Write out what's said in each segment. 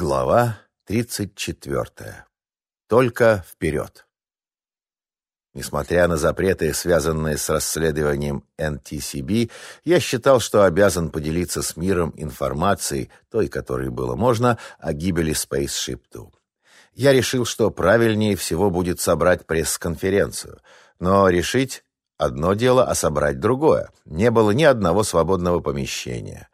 Глава 34. Только вперед. Несмотря на запреты, связанные с расследованием NTCB, я считал, что обязан поделиться с миром информацией, той, которой было можно, о гибели Spaceship Two. Я решил, что правильнее всего будет собрать пресс-конференцию, но решить одно дело, а собрать другое. Не было ни одного свободного помещения.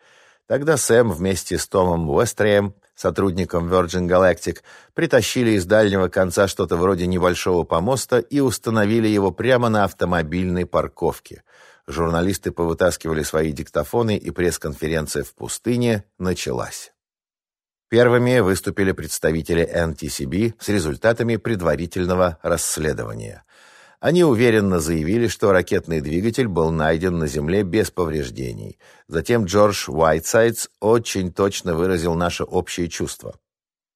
Тогда Сэм вместе с Томом Уэстреем сотрудникам Virgin Galactic, притащили из дальнего конца что-то вроде небольшого помоста и установили его прямо на автомобильной парковке. Журналисты повытаскивали свои диктофоны, и пресс-конференция в пустыне началась. Первыми выступили представители NTCB с результатами предварительного расследования – они уверенно заявили, что ракетный двигатель был найден на Земле без повреждений. Затем Джордж Уайтсайдс очень точно выразил наше общее чувство.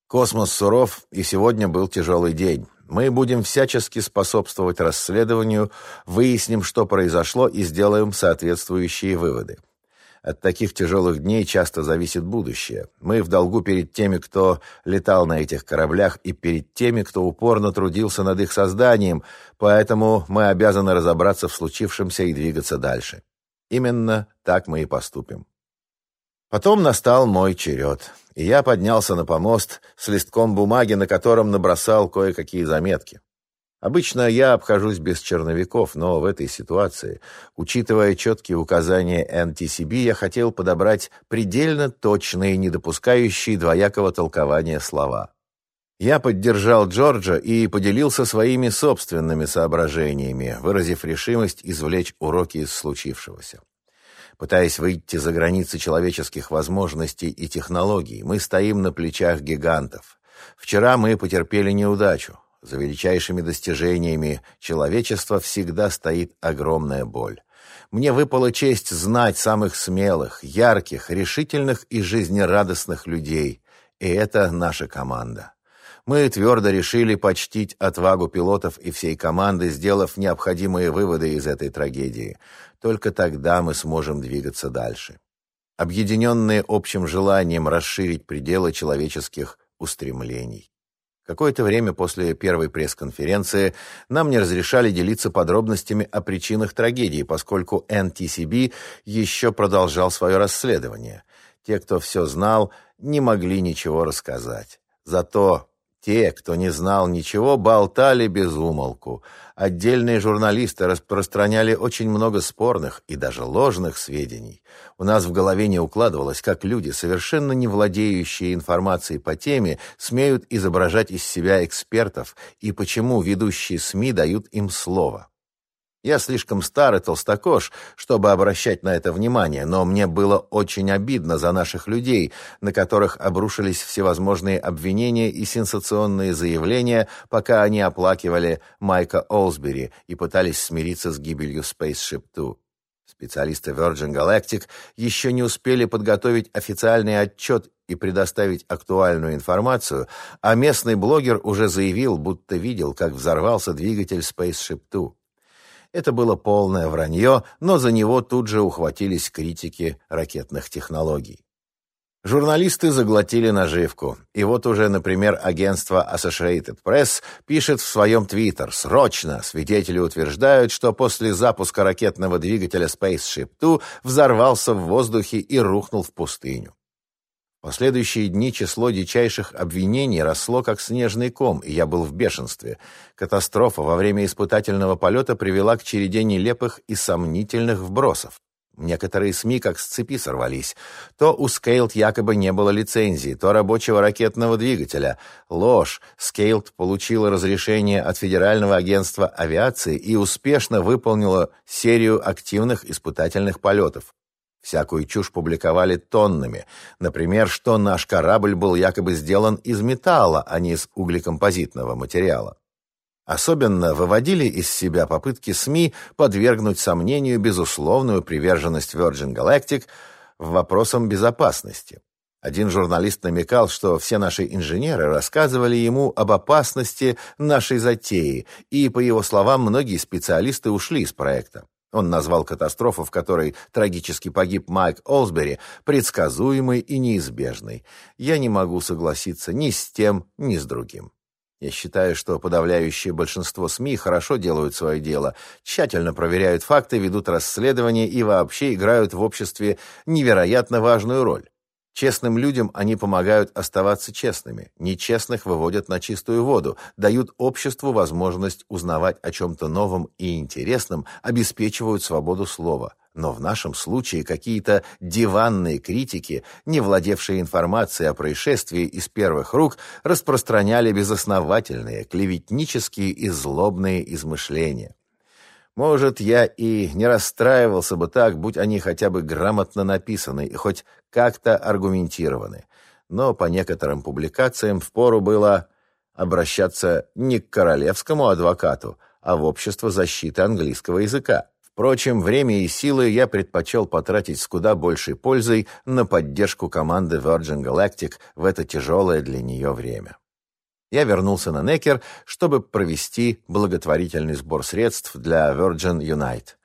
Космос суров, и сегодня был тяжелый день. Мы будем всячески способствовать расследованию, выясним, что произошло, и сделаем соответствующие выводы. От таких тяжелых дней часто зависит будущее. Мы в долгу перед теми, кто летал на этих кораблях, и перед теми, кто упорно трудился над их созданием, поэтому мы обязаны разобраться в случившемся и двигаться дальше. Именно так мы и поступим. Потом настал мой черед, и я поднялся на помост с листком бумаги, на котором набросал кое-какие заметки. Обычно я обхожусь без черновиков, но в этой ситуации, учитывая четкие указания NTCB, я хотел подобрать предельно точные, не допускающие двоякого толкования слова. Я поддержал Джорджа и поделился своими собственными соображениями, выразив решимость извлечь уроки из случившегося. Пытаясь выйти за границы человеческих возможностей и технологий, мы стоим на плечах гигантов. Вчера мы потерпели неудачу. За величайшими достижениями человечества всегда стоит огромная боль. Мне выпала честь знать самых смелых, ярких, решительных и жизнерадостных людей. И это наша команда. Мы твердо решили почтить отвагу пилотов и всей команды, сделав необходимые выводы из этой трагедии. Только тогда мы сможем двигаться дальше. Объединенные общим желанием расширить пределы человеческих устремлений. Какое-то время после первой пресс-конференции нам не разрешали делиться подробностями о причинах трагедии, поскольку NTCB еще продолжал свое расследование. Те, кто все знал, не могли ничего рассказать. Зато те, кто не знал ничего, болтали без умолку. Отдельные журналисты распространяли очень много спорных и даже ложных сведений. У нас в голове не укладывалось, как люди, совершенно не владеющие информацией по теме, смеют изображать из себя экспертов и почему ведущие СМИ дают им слово. Я слишком старый толстокож, чтобы обращать на это внимание, но мне было очень обидно за наших людей, на которых обрушились всевозможные обвинения и сенсационные заявления, пока они оплакивали Майка Олсбери и пытались смириться с гибелью Spaceship Two. Специалисты Virgin Galactic еще не успели подготовить официальный отчет и предоставить актуальную информацию, а местный блогер уже заявил, будто видел, как взорвался двигатель Spaceship Two. Это было полное вранье, но за него тут же ухватились критики ракетных технологий. Журналисты заглотили наживку. И вот уже, например, агентство Associated Press пишет в своем твиттер «Срочно! Свидетели утверждают, что после запуска ракетного двигателя Spaceship Two взорвался в воздухе и рухнул в пустыню последующие дни число дичайших обвинений росло как снежный ком, и я был в бешенстве. Катастрофа во время испытательного полета привела к череде нелепых и сомнительных вбросов. Некоторые СМИ как с цепи сорвались. То у Scaled якобы не было лицензии, то рабочего ракетного двигателя. Ложь. Scaled получила разрешение от Федерального агентства авиации и успешно выполнила серию активных испытательных полетов. Всякую чушь публиковали тоннами. Например, что наш корабль был якобы сделан из металла, а не из углекомпозитного материала. Особенно выводили из себя попытки СМИ подвергнуть сомнению безусловную приверженность Virgin Galactic в вопросам безопасности. Один журналист намекал, что все наши инженеры рассказывали ему об опасности нашей затеи, и, по его словам, многие специалисты ушли из проекта. Он назвал катастрофу, в которой трагически погиб Майк Олсбери, предсказуемой и неизбежной. Я не могу согласиться ни с тем, ни с другим. Я считаю, что подавляющее большинство СМИ хорошо делают свое дело, тщательно проверяют факты, ведут расследования и вообще играют в обществе невероятно важную роль. Честным людям они помогают оставаться честными, нечестных выводят на чистую воду, дают обществу возможность узнавать о чем-то новом и интересном, обеспечивают свободу слова. Но в нашем случае какие-то диванные критики, не владевшие информацией о происшествии из первых рук, распространяли безосновательные, клеветнические и злобные измышления. Может, я и не расстраивался бы так, будь они хотя бы грамотно написаны и хоть как-то аргументированы. Но по некоторым публикациям впору было обращаться не к королевскому адвокату, а в общество защиты английского языка. Впрочем, время и силы я предпочел потратить с куда большей пользой на поддержку команды Virgin Galactic в это тяжелое для нее время. Я вернулся на Некер, чтобы провести благотворительный сбор средств для Virgin Unite.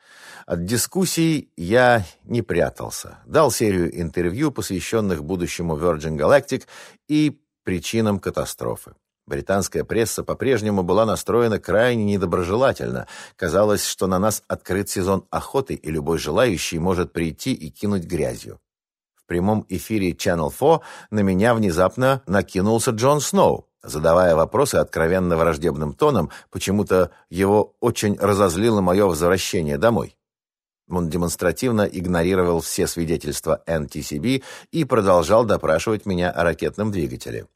От дискуссий я не прятался. Дал серию интервью, посвященных будущему Virgin Galactic и причинам катастрофы. Британская пресса по-прежнему была настроена крайне недоброжелательно. Казалось, что на нас открыт сезон охоты, и любой желающий может прийти и кинуть грязью. В прямом эфире Channel 4 на меня внезапно накинулся Джон Сноу, задавая вопросы откровенно враждебным тоном, почему-то его очень разозлило мое возвращение домой. Он демонстративно игнорировал все свидетельства NTCB и продолжал допрашивать меня о ракетном двигателе.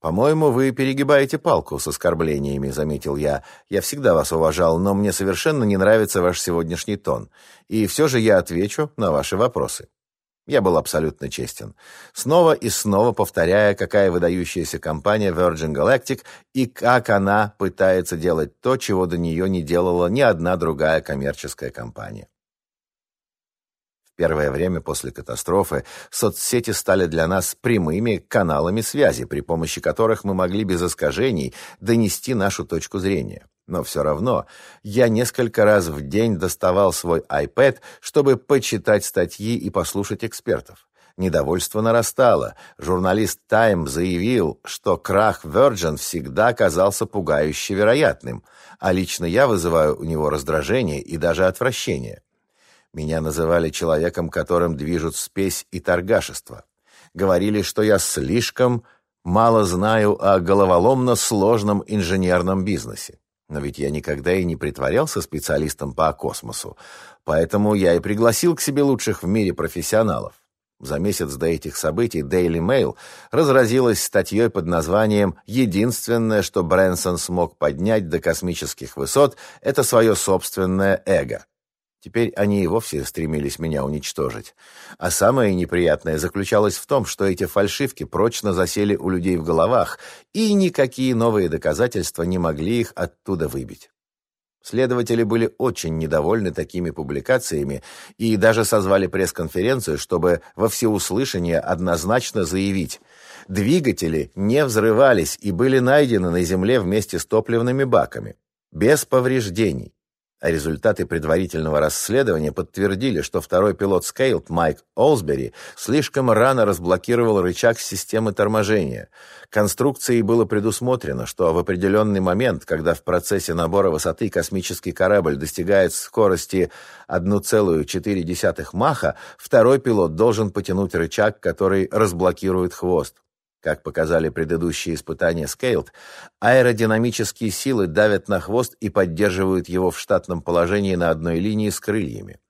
«По-моему, вы перегибаете палку с оскорблениями», — заметил я. «Я всегда вас уважал, но мне совершенно не нравится ваш сегодняшний тон. И все же я отвечу на ваши вопросы». Я был абсолютно честен. Снова и снова повторяя, какая выдающаяся компания Virgin Galactic и как она пытается делать то, чего до нее не делала ни одна другая коммерческая компания первое время после катастрофы соцсети стали для нас прямыми каналами связи, при помощи которых мы могли без искажений донести нашу точку зрения. Но все равно я несколько раз в день доставал свой iPad, чтобы почитать статьи и послушать экспертов. Недовольство нарастало. Журналист Time заявил, что крах Virgin всегда казался пугающе вероятным, а лично я вызываю у него раздражение и даже отвращение. Меня называли человеком, которым движут спесь и торгашество. Говорили, что я слишком мало знаю о головоломно сложном инженерном бизнесе. Но ведь я никогда и не притворялся специалистом по космосу, поэтому я и пригласил к себе лучших в мире профессионалов. За месяц до этих событий Daily Mail разразилась статьей под названием «Единственное, что Брэнсон смог поднять до космических высот, это свое собственное эго». Теперь они и вовсе стремились меня уничтожить. А самое неприятное заключалось в том, что эти фальшивки прочно засели у людей в головах, и никакие новые доказательства не могли их оттуда выбить. Следователи были очень недовольны такими публикациями и даже созвали пресс-конференцию, чтобы во всеуслышание однозначно заявить, двигатели не взрывались и были найдены на Земле вместе с топливными баками, без повреждений. А результаты предварительного расследования подтвердили, что второй пилот Скейлд Майк Олсбери слишком рано разблокировал рычаг системы торможения. Конструкцией было предусмотрено, что в определенный момент, когда в процессе набора высоты космический корабль достигает скорости 1,4 маха, второй пилот должен потянуть рычаг, который разблокирует хвост. Как показали предыдущие испытания Скейлд, аэродинамические силы давят на хвост и поддерживают его в штатном положении на одной линии с крыльями.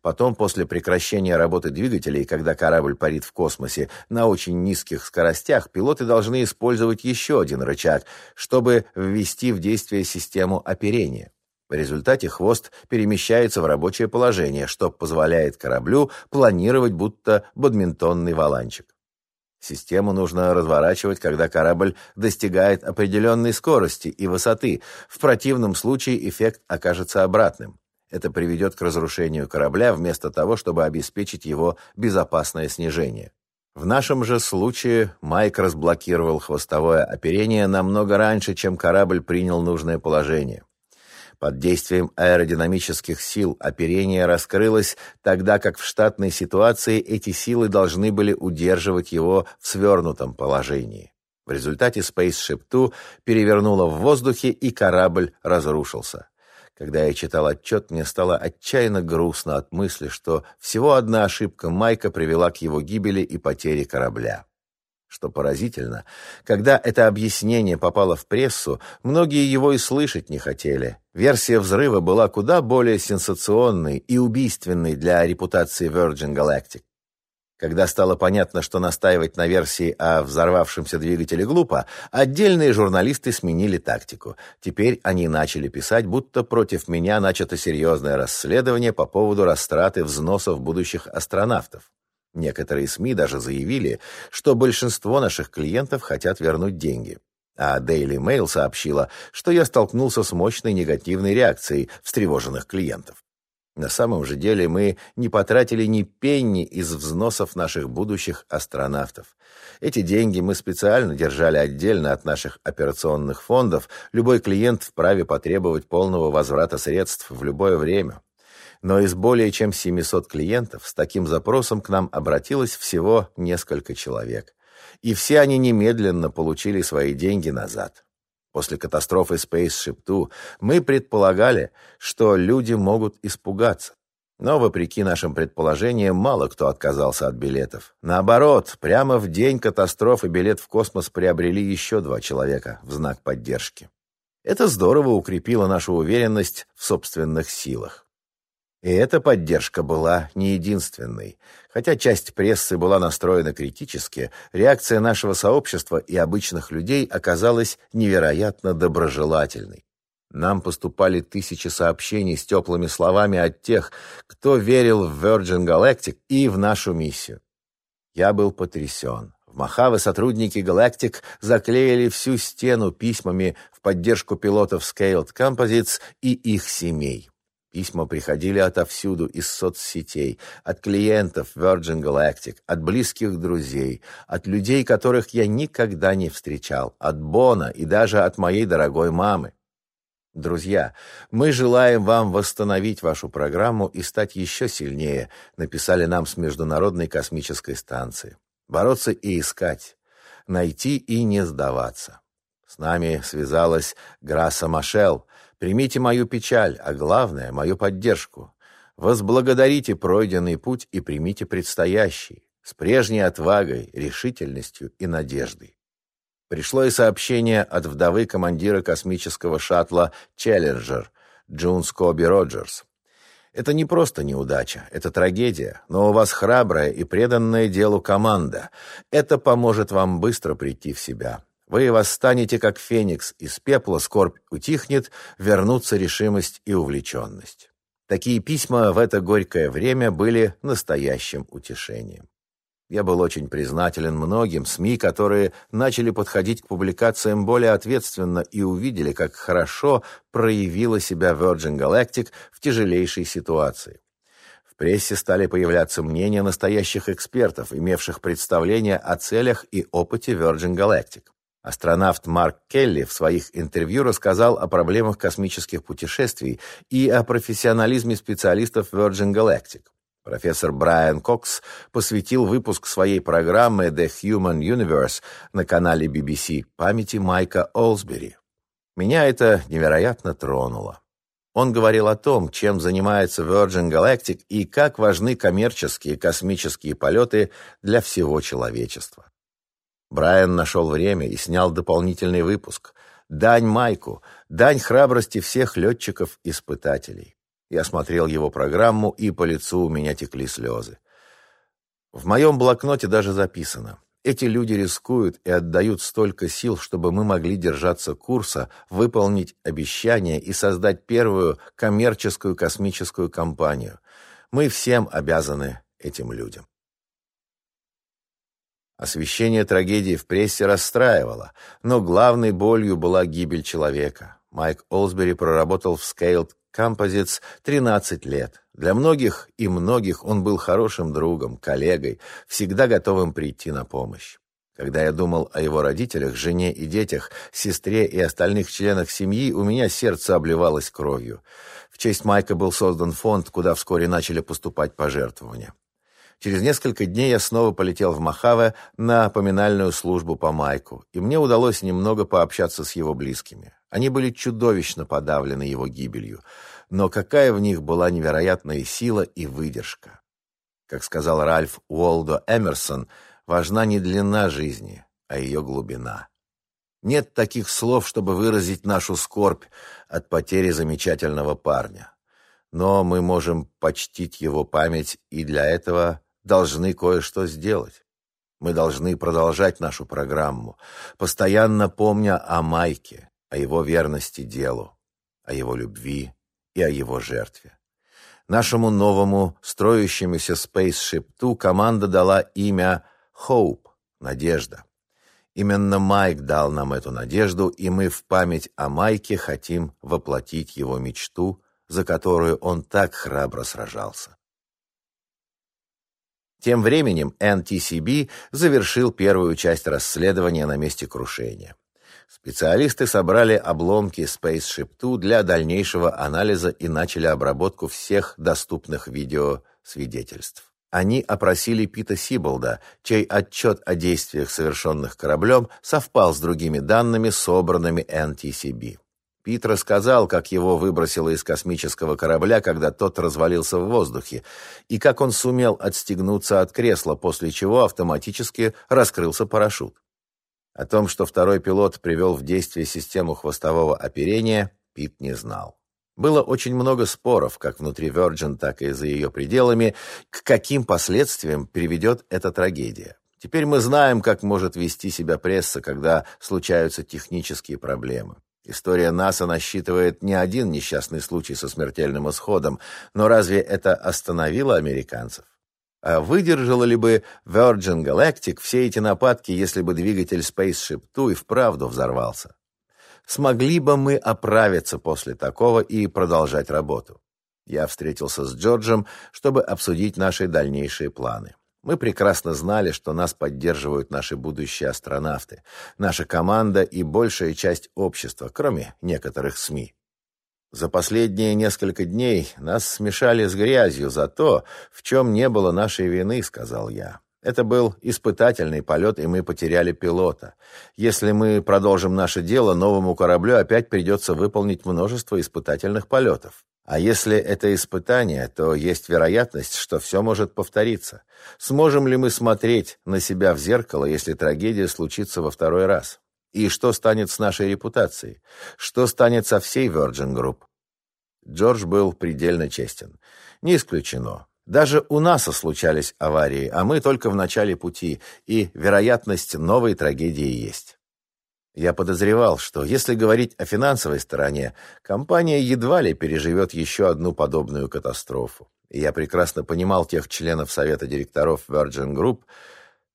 Потом, после прекращения работы двигателей, когда корабль парит в космосе на очень низких скоростях, пилоты должны использовать еще один рычаг, чтобы ввести в действие систему оперения. В результате хвост перемещается в рабочее положение, что позволяет кораблю планировать будто бадминтонный валанчик. Систему нужно разворачивать, когда корабль достигает определенной скорости и высоты. В противном случае эффект окажется обратным. Это приведет к разрушению корабля вместо того, чтобы обеспечить его безопасное снижение. В нашем же случае Майк разблокировал хвостовое оперение намного раньше, чем корабль принял нужное положение. Под действием аэродинамических сил оперение раскрылось, тогда как в штатной ситуации эти силы должны были удерживать его в свернутом положении. В результате Spaceship Two перевернуло в воздухе, и корабль разрушился. Когда я читал отчет, мне стало отчаянно грустно от мысли, что всего одна ошибка Майка привела к его гибели и потере корабля. Что поразительно, когда это объяснение попало в прессу, многие его и слышать не хотели. Версия взрыва была куда более сенсационной и убийственной для репутации Virgin Galactic. Когда стало понятно, что настаивать на версии о взорвавшемся двигателе глупо, отдельные журналисты сменили тактику. Теперь они начали писать, будто против меня начато серьезное расследование по поводу растраты взносов будущих астронавтов. Некоторые СМИ даже заявили, что большинство наших клиентов хотят вернуть деньги. А Daily Mail сообщила, что я столкнулся с мощной негативной реакцией встревоженных клиентов. На самом же деле мы не потратили ни пенни из взносов наших будущих астронавтов. Эти деньги мы специально держали отдельно от наших операционных фондов. Любой клиент вправе потребовать полного возврата средств в любое время но из более чем 700 клиентов с таким запросом к нам обратилось всего несколько человек. И все они немедленно получили свои деньги назад. После катастрофы Spaceship Two мы предполагали, что люди могут испугаться. Но, вопреки нашим предположениям, мало кто отказался от билетов. Наоборот, прямо в день катастрофы билет в космос приобрели еще два человека в знак поддержки. Это здорово укрепило нашу уверенность в собственных силах. И эта поддержка была не единственной. Хотя часть прессы была настроена критически, реакция нашего сообщества и обычных людей оказалась невероятно доброжелательной. Нам поступали тысячи сообщений с теплыми словами от тех, кто верил в Virgin Galactic и в нашу миссию. Я был потрясен. В Махаве сотрудники Galactic заклеили всю стену письмами в поддержку пилотов Scaled Composites и их семей. Письма приходили отовсюду, из соцсетей, от клиентов Virgin Galactic, от близких друзей, от людей, которых я никогда не встречал, от Бона и даже от моей дорогой мамы. Друзья, мы желаем вам восстановить вашу программу и стать еще сильнее, написали нам с Международной космической станции. Бороться и искать, найти и не сдаваться. С нами связалась Граса Машел, Примите мою печаль, а главное, мою поддержку. Возблагодарите пройденный путь и примите предстоящий, с прежней отвагой, решительностью и надеждой. Пришло и сообщение от вдовы командира космического шаттла «Челленджер» Джун Скоби Роджерс. Это не просто неудача, это трагедия, но у вас храбрая и преданная делу команда. Это поможет вам быстро прийти в себя. Вы восстанете, как феникс, из пепла скорбь утихнет, вернутся решимость и увлеченность. Такие письма в это горькое время были настоящим утешением. Я был очень признателен многим СМИ, которые начали подходить к публикациям более ответственно и увидели, как хорошо проявила себя Virgin Galactic в тяжелейшей ситуации. В прессе стали появляться мнения настоящих экспертов, имевших представление о целях и опыте Virgin Galactic. Астронавт Марк Келли в своих интервью рассказал о проблемах космических путешествий и о профессионализме специалистов Virgin Galactic. Профессор Брайан Кокс посвятил выпуск своей программы The Human Universe на канале BBC памяти Майка Олсбери. Меня это невероятно тронуло. Он говорил о том, чем занимается Virgin Galactic и как важны коммерческие космические полеты для всего человечества. Брайан нашел время и снял дополнительный выпуск. Дань Майку, дань храбрости всех летчиков-испытателей. Я смотрел его программу, и по лицу у меня текли слезы. В моем блокноте даже записано. Эти люди рискуют и отдают столько сил, чтобы мы могли держаться курса, выполнить обещания и создать первую коммерческую космическую компанию. Мы всем обязаны этим людям. Освещение трагедии в прессе расстраивало, но главной болью была гибель человека. Майк Олсбери проработал в Scaled Composites 13 лет. Для многих и многих он был хорошим другом, коллегой, всегда готовым прийти на помощь. Когда я думал о его родителях, жене и детях, сестре и остальных членах семьи, у меня сердце обливалось кровью. В честь Майка был создан фонд, куда вскоре начали поступать пожертвования. Через несколько дней я снова полетел в Махаве на поминальную службу по Майку, и мне удалось немного пообщаться с его близкими. Они были чудовищно подавлены его гибелью, но какая в них была невероятная сила и выдержка. Как сказал Ральф Уолдо Эмерсон – важна не длина жизни, а ее глубина. Нет таких слов, чтобы выразить нашу скорбь от потери замечательного парня. Но мы можем почтить его память и для этого должны кое-что сделать. Мы должны продолжать нашу программу, постоянно помня о Майке, о его верности делу, о его любви и о его жертве. Нашему новому строящемуся Spaceship Two команда дала имя Hope — надежда. Именно Майк дал нам эту надежду, и мы в память о Майке хотим воплотить его мечту, за которую он так храбро сражался. Тем временем NTCB завершил первую часть расследования на месте крушения. Специалисты собрали обломки Spaceship Two для дальнейшего анализа и начали обработку всех доступных видеосвидетельств. Они опросили Пита Сиболда, чей отчет о действиях, совершенных кораблем, совпал с другими данными, собранными NTCB. Пит рассказал, как его выбросило из космического корабля, когда тот развалился в воздухе, и как он сумел отстегнуться от кресла, после чего автоматически раскрылся парашют. О том, что второй пилот привел в действие систему хвостового оперения, Пит не знал. Было очень много споров, как внутри Virgin, так и за ее пределами, к каким последствиям приведет эта трагедия. Теперь мы знаем, как может вести себя пресса, когда случаются технические проблемы. История НАСА насчитывает не один несчастный случай со смертельным исходом, но разве это остановило американцев? А выдержала ли бы Virgin Galactic все эти нападки, если бы двигатель Spaceship Two и вправду взорвался? смогли бы мы оправиться после такого и продолжать работу. Я встретился с Джорджем, чтобы обсудить наши дальнейшие планы. Мы прекрасно знали, что нас поддерживают наши будущие астронавты, наша команда и большая часть общества, кроме некоторых СМИ. За последние несколько дней нас смешали с грязью за то, в чем не было нашей вины, сказал я. Это был испытательный полет, и мы потеряли пилота. Если мы продолжим наше дело, новому кораблю опять придется выполнить множество испытательных полетов. А если это испытание, то есть вероятность, что все может повториться. Сможем ли мы смотреть на себя в зеркало, если трагедия случится во второй раз? И что станет с нашей репутацией? Что станет со всей Virgin Group? Джордж был предельно честен. Не исключено. Даже у НАСА случались аварии, а мы только в начале пути, и вероятность новой трагедии есть. Я подозревал, что если говорить о финансовой стороне, компания едва ли переживет еще одну подобную катастрофу. И я прекрасно понимал тех членов совета директоров Virgin Group,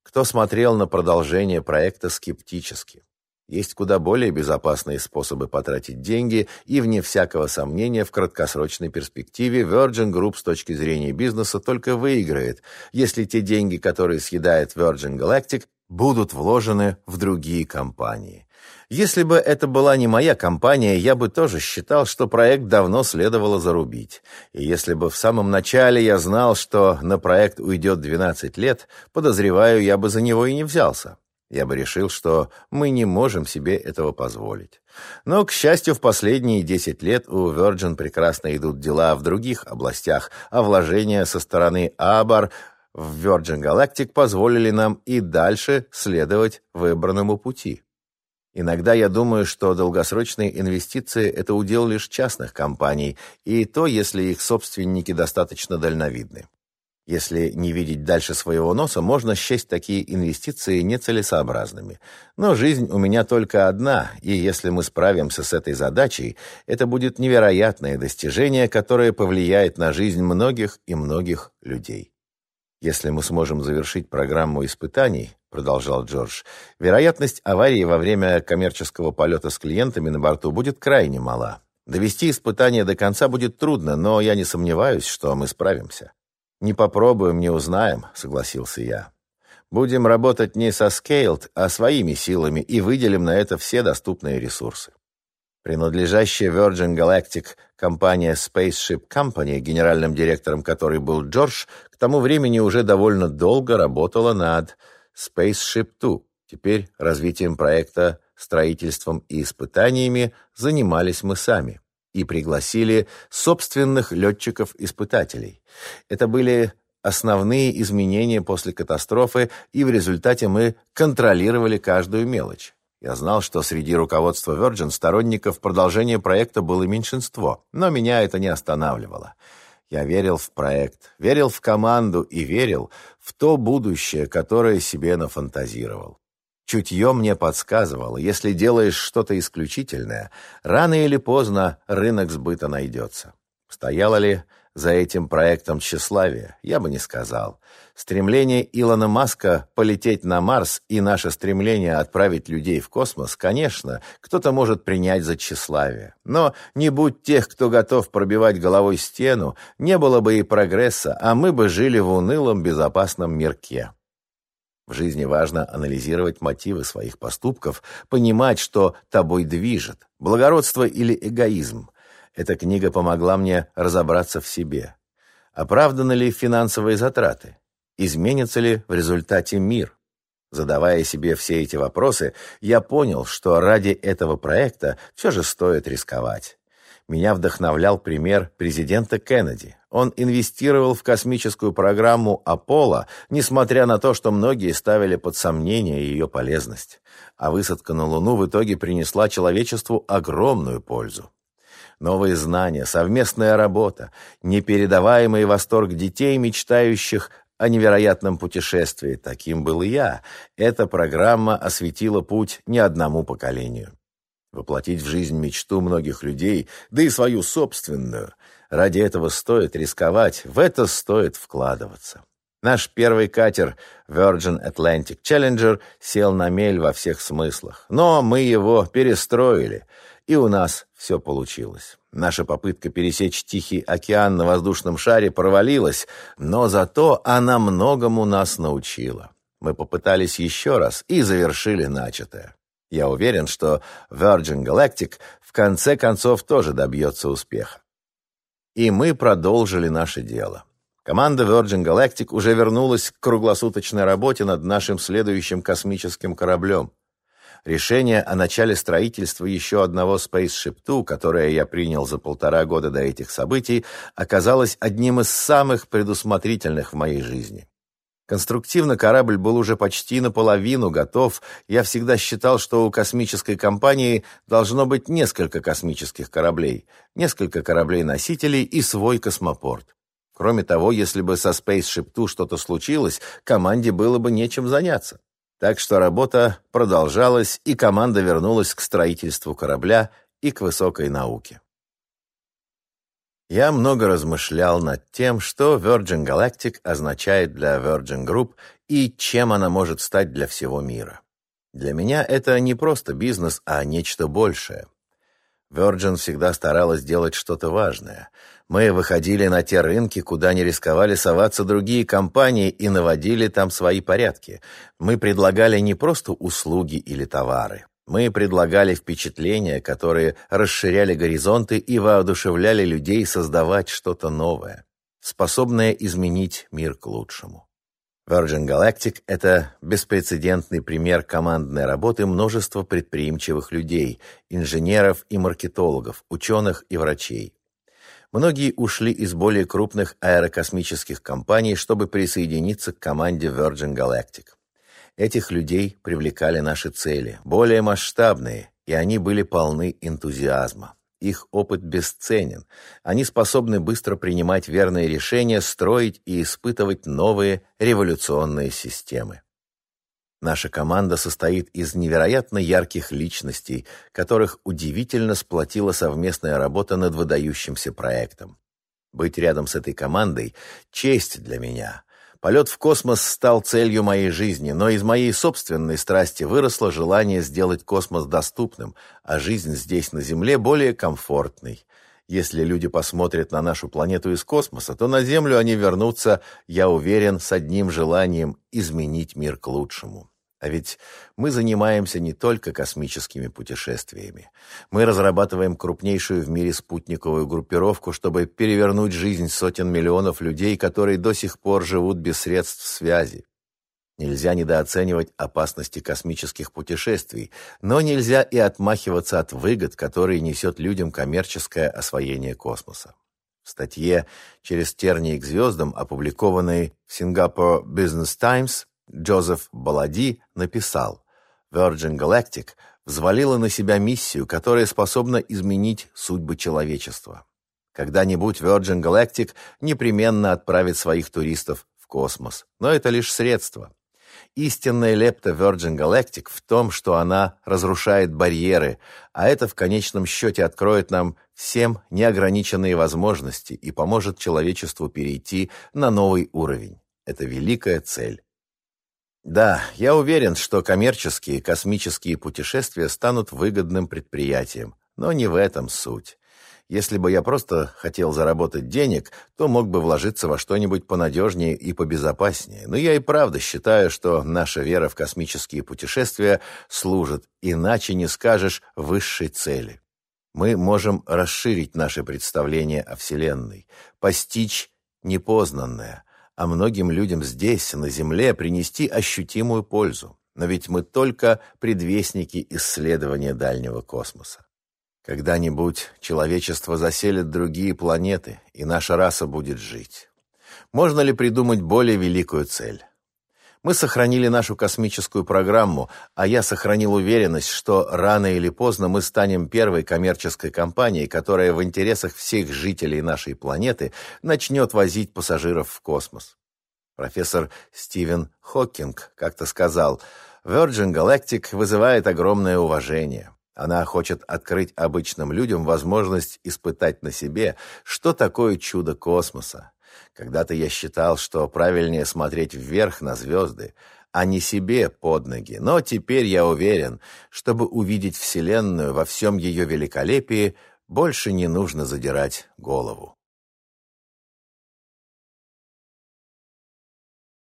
кто смотрел на продолжение проекта скептически. Есть куда более безопасные способы потратить деньги, и, вне всякого сомнения, в краткосрочной перспективе Virgin Group с точки зрения бизнеса только выиграет, если те деньги, которые съедает Virgin Galactic, будут вложены в другие компании. Если бы это была не моя компания, я бы тоже считал, что проект давно следовало зарубить. И если бы в самом начале я знал, что на проект уйдет 12 лет, подозреваю, я бы за него и не взялся. Я бы решил, что мы не можем себе этого позволить. Но, к счастью, в последние 10 лет у Virgin прекрасно идут дела в других областях, а вложения со стороны Абар в Virgin Galactic позволили нам и дальше следовать выбранному пути. Иногда я думаю, что долгосрочные инвестиции – это удел лишь частных компаний, и то, если их собственники достаточно дальновидны. Если не видеть дальше своего носа, можно счесть такие инвестиции нецелесообразными. Но жизнь у меня только одна, и если мы справимся с этой задачей, это будет невероятное достижение, которое повлияет на жизнь многих и многих людей. Если мы сможем завершить программу испытаний, продолжал Джордж, вероятность аварии во время коммерческого полета с клиентами на борту будет крайне мала. Довести испытания до конца будет трудно, но я не сомневаюсь, что мы справимся. «Не попробуем, не узнаем», — согласился я. Будем работать не со Scaled, а своими силами и выделим на это все доступные ресурсы. Принадлежащая Virgin Galactic компания Spaceship Company, генеральным директором которой был Джордж, к тому времени уже довольно долго работала над Spaceship Two. Теперь развитием проекта, строительством и испытаниями занимались мы сами и пригласили собственных летчиков-испытателей. Это были основные изменения после катастрофы, и в результате мы контролировали каждую мелочь. Я знал, что среди руководства Virgin сторонников продолжения проекта было меньшинство, но меня это не останавливало. Я верил в проект, верил в команду и верил в то будущее, которое себе нафантазировал. Чутье мне подсказывало, если делаешь что-то исключительное, рано или поздно рынок сбыта найдется. Стояло ли за этим проектом тщеславие, я бы не сказал. Стремление Илона Маска полететь на Марс и наше стремление отправить людей в космос, конечно, кто-то может принять за тщеславие. Но не будь тех, кто готов пробивать головой стену, не было бы и прогресса, а мы бы жили в унылом безопасном мирке. В жизни важно анализировать мотивы своих поступков, понимать, что тобой движет, благородство или эгоизм. Эта книга помогла мне разобраться в себе. Оправданы ли финансовые затраты? Изменится ли в результате мир? Задавая себе все эти вопросы, я понял, что ради этого проекта все же стоит рисковать. Меня вдохновлял пример президента Кеннеди. Он инвестировал в космическую программу «Аполло», несмотря на то, что многие ставили под сомнение ее полезность. А высадка на Луну в итоге принесла человечеству огромную пользу. Новые знания, совместная работа, непередаваемый восторг детей, мечтающих о невероятном путешествии. Таким был и я. Эта программа осветила путь не одному поколению. Воплотить в жизнь мечту многих людей, да и свою собственную. Ради этого стоит рисковать, в это стоит вкладываться. Наш первый катер Virgin Atlantic Challenger сел на мель во всех смыслах. Но мы его перестроили, и у нас все получилось. Наша попытка пересечь Тихий океан на воздушном шаре провалилась, но зато она многому нас научила. Мы попытались еще раз и завершили начатое. Я уверен, что Virgin Galactic в конце концов тоже добьется успеха. И мы продолжили наше дело. Команда Virgin Galactic уже вернулась к круглосуточной работе над нашим следующим космическим кораблем. Решение о начале строительства еще одного Spaceship Two, которое я принял за полтора года до этих событий, оказалось одним из самых предусмотрительных в моей жизни. Конструктивно корабль был уже почти наполовину готов. Я всегда считал, что у космической компании должно быть несколько космических кораблей, несколько кораблей-носителей и свой космопорт. Кроме того, если бы со Spaceship Two что-то случилось, команде было бы нечем заняться. Так что работа продолжалась, и команда вернулась к строительству корабля и к высокой науке. Я много размышлял над тем, что Virgin Galactic означает для Virgin Group и чем она может стать для всего мира. Для меня это не просто бизнес, а нечто большее. Virgin всегда старалась делать что-то важное. Мы выходили на те рынки, куда не рисковали соваться другие компании и наводили там свои порядки. Мы предлагали не просто услуги или товары. Мы предлагали впечатления, которые расширяли горизонты и воодушевляли людей создавать что-то новое, способное изменить мир к лучшему. Virgin Galactic — это беспрецедентный пример командной работы множества предприимчивых людей, инженеров и маркетологов, ученых и врачей. Многие ушли из более крупных аэрокосмических компаний, чтобы присоединиться к команде Virgin Galactic. Этих людей привлекали наши цели, более масштабные, и они были полны энтузиазма. Их опыт бесценен. Они способны быстро принимать верные решения, строить и испытывать новые революционные системы. Наша команда состоит из невероятно ярких личностей, которых удивительно сплотила совместная работа над выдающимся проектом. Быть рядом с этой командой — честь для меня. Полет в космос стал целью моей жизни, но из моей собственной страсти выросло желание сделать космос доступным, а жизнь здесь, на Земле, более комфортной. Если люди посмотрят на нашу планету из космоса, то на Землю они вернутся, я уверен, с одним желанием изменить мир к лучшему. А ведь мы занимаемся не только космическими путешествиями. Мы разрабатываем крупнейшую в мире спутниковую группировку, чтобы перевернуть жизнь сотен миллионов людей, которые до сих пор живут без средств связи. Нельзя недооценивать опасности космических путешествий, но нельзя и отмахиваться от выгод, которые несет людям коммерческое освоение космоса. В статье «Через тернии к звездам», опубликованной в Singapore Business Times, Джозеф Балади написал «Virgin Galactic взвалила на себя миссию, которая способна изменить судьбы человечества. Когда-нибудь Virgin Galactic непременно отправит своих туристов в космос, но это лишь средство. Истинная лепта Virgin Galactic в том, что она разрушает барьеры, а это в конечном счете откроет нам всем неограниченные возможности и поможет человечеству перейти на новый уровень. Это великая цель. Да, я уверен, что коммерческие космические путешествия станут выгодным предприятием, но не в этом суть. Если бы я просто хотел заработать денег, то мог бы вложиться во что-нибудь понадежнее и побезопаснее. Но я и правда считаю, что наша вера в космические путешествия служит, иначе не скажешь, высшей цели. Мы можем расширить наше представление о Вселенной, постичь непознанное, а многим людям здесь, на Земле, принести ощутимую пользу. Но ведь мы только предвестники исследования дальнего космоса. Когда-нибудь человечество заселит другие планеты, и наша раса будет жить. Можно ли придумать более великую цель? Мы сохранили нашу космическую программу, а я сохранил уверенность, что рано или поздно мы станем первой коммерческой компанией, которая в интересах всех жителей нашей планеты начнет возить пассажиров в космос. Профессор Стивен Хокинг как-то сказал, Virgin Galactic вызывает огромное уважение. Она хочет открыть обычным людям возможность испытать на себе, что такое чудо космоса. Когда-то я считал, что правильнее смотреть вверх на звезды, а не себе под ноги. Но теперь я уверен, чтобы увидеть Вселенную во всем ее великолепии, больше не нужно задирать голову.